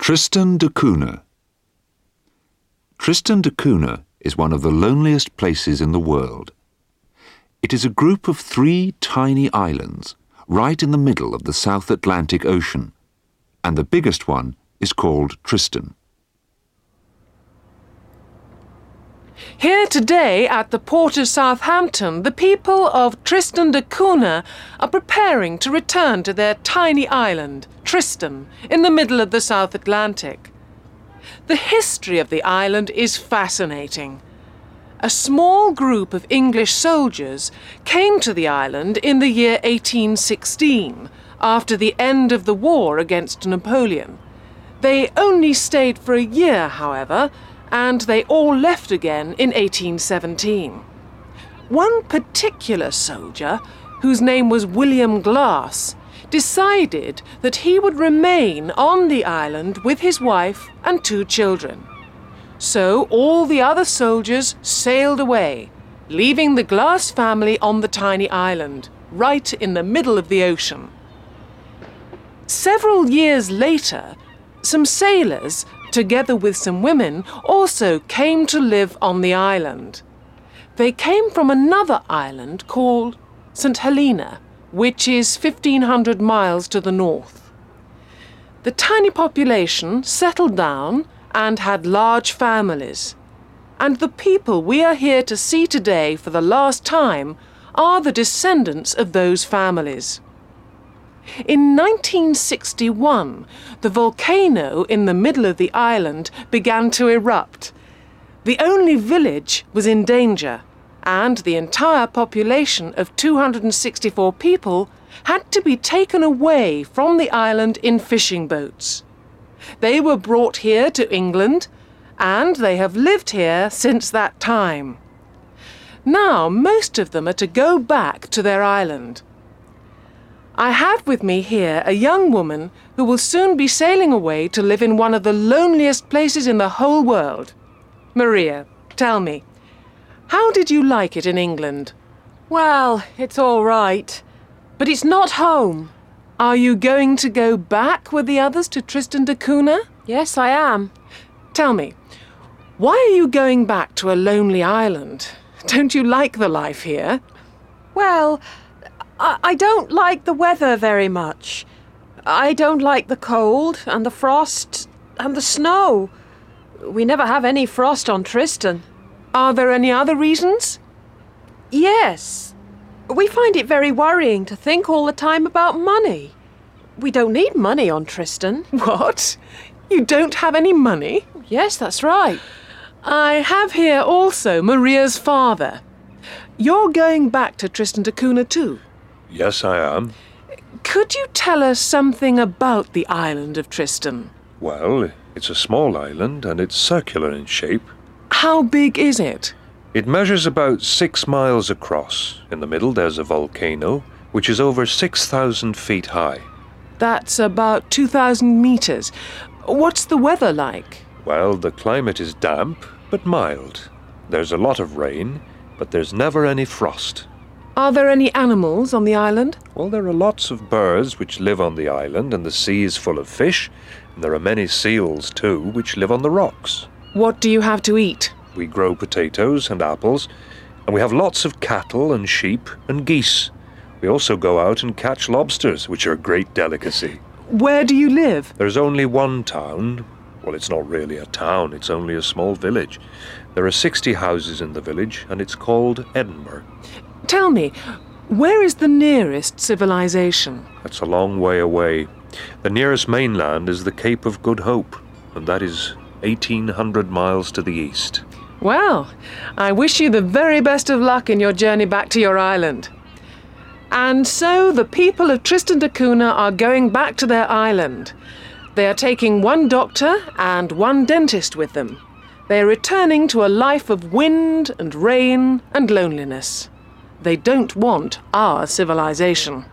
Tristan da Cunha. Tristan da Cunha is one of the loneliest places in the world. It is a group of three tiny islands right in the middle of the South Atlantic Ocean, and the biggest one is called Tristan. Here today at the port of Southampton, the people of Tristan da Cunha are preparing to return to their tiny island, Tristan, in the middle of the South Atlantic. The history of the island is fascinating. A small group of English soldiers came to the island in the year 1816, after the end of the war against Napoleon. They only stayed for a year, however, and they all left again in 1817. One particular soldier, whose name was William Glass, decided that he would remain on the island with his wife and two children. So all the other soldiers sailed away, leaving the Glass family on the tiny island, right in the middle of the ocean. Several years later, some sailors together with some women, also came to live on the island. They came from another island called St. Helena, which is 1500 miles to the north. The tiny population settled down and had large families. And the people we are here to see today for the last time are the descendants of those families. In 1961, the volcano in the middle of the island began to erupt. The only village was in danger, and the entire population of 264 people had to be taken away from the island in fishing boats. They were brought here to England, and they have lived here since that time. Now, most of them are to go back to their island. I have with me here a young woman who will soon be sailing away to live in one of the loneliest places in the whole world. Maria, tell me, how did you like it in England? Well, it's all right, but it's not home. Are you going to go back with the others to Tristan da Cunha? Yes, I am. Tell me, why are you going back to a lonely island? Don't you like the life here? Well, I, I don't like the weather very much. I don't like the cold and the frost and the snow. We never have any frost on Tristan. Are there any other reasons? Yes. We find it very worrying to think all the time about money. We don't need money on Tristan. What? You don't have any money? Yes, that's right. I have here also Maria's father. You're going back to Tristan da Cunha too? Yes, I am. Could you tell us something about the island of Tristan? Well, it's a small island and it's circular in shape. How big is it? It measures about six miles across. In the middle, there's a volcano, which is over 6,000 feet high. That's about 2,000 meters. What's the weather like? Well, the climate is damp, but mild. There's a lot of rain, but there's never any frost. Are there any animals on the island? Well, there are lots of birds which live on the island, and the sea is full of fish. And there are many seals, too, which live on the rocks. What do you have to eat? We grow potatoes and apples, and we have lots of cattle and sheep and geese. We also go out and catch lobsters, which are a great delicacy. Where do you live? There's only one town. Well, it's not really a town, it's only a small village. There are 60 houses in the village, and it's called Edinburgh. Tell me, where is the nearest civilization? That's a long way away. The nearest mainland is the Cape of Good Hope, and that is 1800 miles to the east. Well, I wish you the very best of luck in your journey back to your island. And so the people of Tristan da Cunha are going back to their island. They are taking one doctor and one dentist with them. They are returning to a life of wind and rain and loneliness. They don't want our civilization.